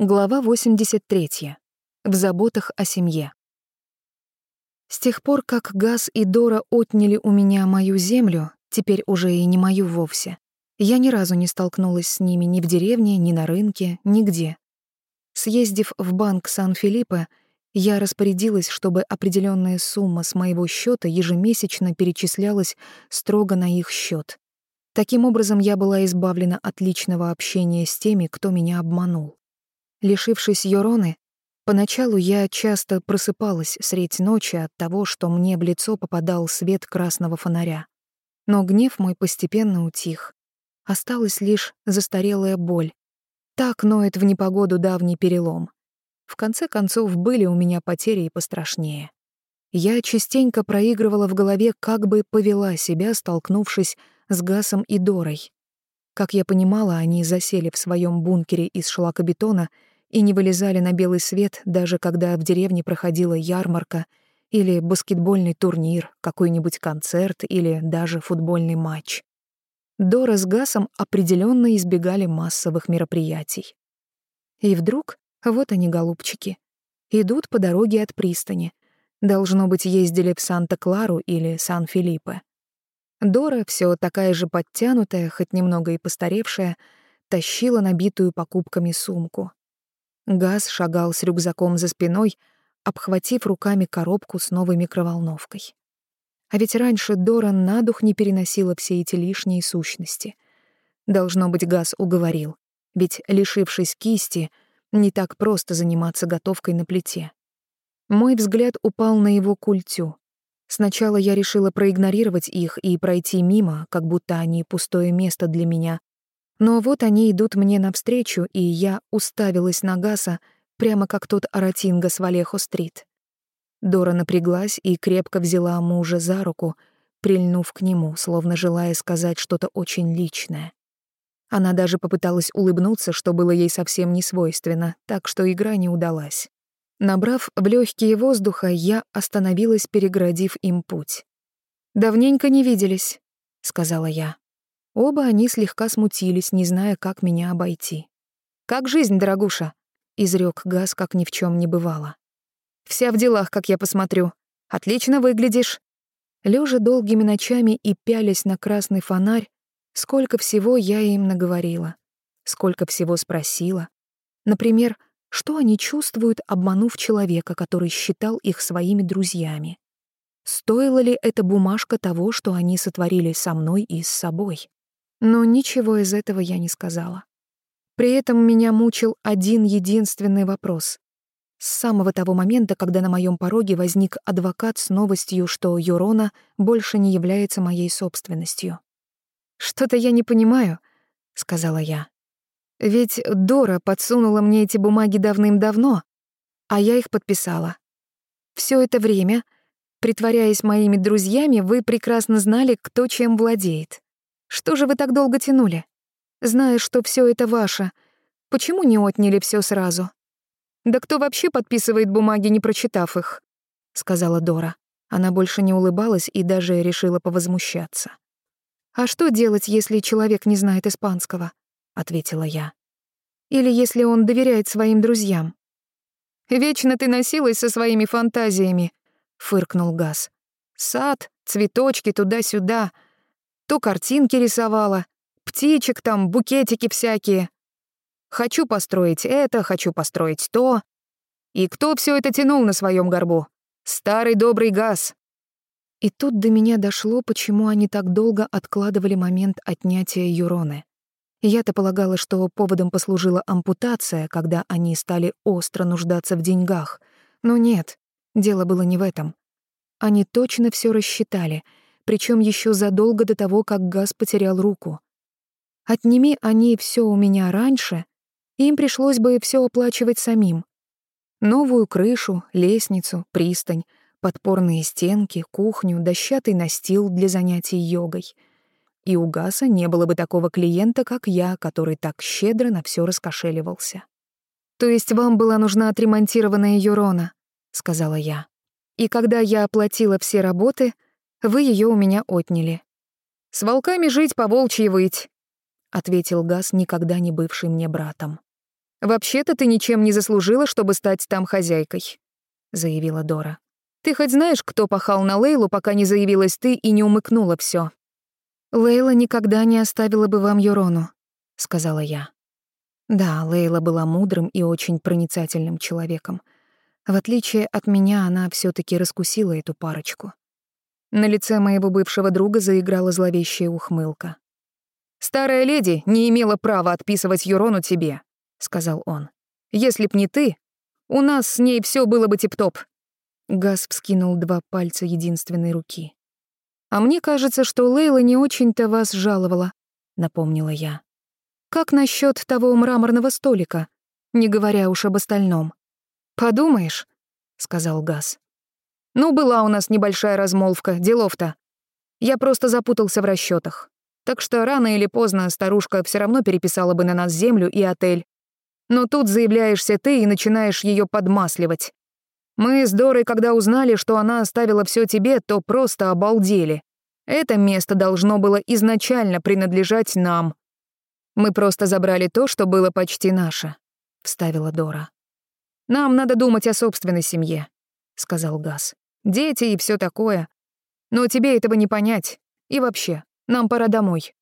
Глава 83. В заботах о семье. С тех пор, как Газ и Дора отняли у меня мою землю, теперь уже и не мою вовсе, я ни разу не столкнулась с ними ни в деревне, ни на рынке, нигде. Съездив в банк Сан-Филиппе, я распорядилась, чтобы определенная сумма с моего счета ежемесячно перечислялась строго на их счет. Таким образом, я была избавлена от личного общения с теми, кто меня обманул. Лишившись Йороны, поначалу я часто просыпалась средь ночи от того, что мне в лицо попадал свет красного фонаря. Но гнев мой постепенно утих. Осталась лишь застарелая боль. Так ноет в непогоду давний перелом. В конце концов, были у меня потери и пострашнее. Я частенько проигрывала в голове, как бы повела себя, столкнувшись с Гасом и Дорой. Как я понимала, они засели в своем бункере из шлакобетона и не вылезали на белый свет, даже когда в деревне проходила ярмарка или баскетбольный турнир, какой-нибудь концерт или даже футбольный матч. Дора с Гасом определенно избегали массовых мероприятий. И вдруг, вот они, голубчики, идут по дороге от пристани. Должно быть, ездили в Санта-Клару или Сан-Филиппе. Дора, все такая же подтянутая, хоть немного и постаревшая, тащила набитую покупками сумку. Газ шагал с рюкзаком за спиной, обхватив руками коробку с новой микроволновкой. А ведь раньше Дора на дух не переносила все эти лишние сущности. Должно быть, Газ уговорил, ведь, лишившись кисти, не так просто заниматься готовкой на плите. Мой взгляд упал на его культю, Сначала я решила проигнорировать их и пройти мимо, как будто они пустое место для меня. Но вот они идут мне навстречу, и я уставилась на Гаса, прямо как тот Аратинга с Валехо-стрит. Дора напряглась и крепко взяла мужа за руку, прильнув к нему, словно желая сказать что-то очень личное. Она даже попыталась улыбнуться, что было ей совсем не свойственно, так что игра не удалась. Набрав в легкие воздуха, я остановилась, переградив им путь. «Давненько не виделись», — сказала я. Оба они слегка смутились, не зная, как меня обойти. «Как жизнь, дорогуша?» — изрек Газ, как ни в чем не бывало. «Вся в делах, как я посмотрю. Отлично выглядишь». Лежа долгими ночами и пялясь на красный фонарь, сколько всего я им наговорила, сколько всего спросила. Например, что они чувствуют, обманув человека, который считал их своими друзьями? Стоила ли эта бумажка того, что они сотворили со мной и с собой? Но ничего из этого я не сказала. При этом меня мучил один единственный вопрос. С самого того момента, когда на моем пороге возник адвокат с новостью, что Юрона больше не является моей собственностью. «Что-то я не понимаю», — сказала я. Ведь Дора подсунула мне эти бумаги давным-давно, а я их подписала. Все это время, притворяясь моими друзьями, вы прекрасно знали, кто чем владеет. Что же вы так долго тянули? Зная, что все это ваше, почему не отняли все сразу? Да кто вообще подписывает бумаги, не прочитав их? сказала Дора. Она больше не улыбалась и даже решила повозмущаться. А что делать, если человек не знает испанского? ответила я. Или если он доверяет своим друзьям. Вечно ты носилась со своими фантазиями, фыркнул Газ. Сад, цветочки туда-сюда, то картинки рисовала, птичек там, букетики всякие. Хочу построить это, хочу построить то. И кто все это тянул на своем горбу? Старый добрый Газ. И тут до меня дошло, почему они так долго откладывали момент отнятия Юроны. Я-то полагала, что поводом послужила ампутация, когда они стали остро нуждаться в деньгах. Но нет, дело было не в этом. Они точно все рассчитали, причем еще задолго до того, как Газ потерял руку. Отними они все у меня раньше, им пришлось бы все оплачивать самим. Новую крышу, лестницу, пристань, подпорные стенки, кухню, дощатый настил для занятий йогой — и у Гаса не было бы такого клиента, как я, который так щедро на все раскошеливался. «То есть вам была нужна отремонтированная Юрона?» — сказала я. «И когда я оплатила все работы, вы ее у меня отняли». «С волками жить, по волчьи выть», — ответил Гас, никогда не бывший мне братом. «Вообще-то ты ничем не заслужила, чтобы стать там хозяйкой», — заявила Дора. «Ты хоть знаешь, кто пахал на Лейлу, пока не заявилась ты и не умыкнула все? «Лейла никогда не оставила бы вам Юрону», — сказала я. Да, Лейла была мудрым и очень проницательным человеком. В отличие от меня, она все таки раскусила эту парочку. На лице моего бывшего друга заиграла зловещая ухмылка. «Старая леди не имела права отписывать Юрону тебе», — сказал он. «Если б не ты, у нас с ней все было бы тип-топ». Газ вскинул два пальца единственной руки. «А мне кажется, что Лейла не очень-то вас жаловала», — напомнила я. «Как насчет того мраморного столика, не говоря уж об остальном?» «Подумаешь», — сказал Газ. «Ну, была у нас небольшая размолвка, делов-то. Я просто запутался в расчетах. Так что рано или поздно старушка все равно переписала бы на нас землю и отель. Но тут заявляешься ты и начинаешь ее подмасливать. Мы с Дорой, когда узнали, что она оставила все тебе, то просто обалдели. Это место должно было изначально принадлежать нам. Мы просто забрали то, что было почти наше», — вставила Дора. «Нам надо думать о собственной семье», — сказал Газ. «Дети и все такое. Но тебе этого не понять. И вообще, нам пора домой».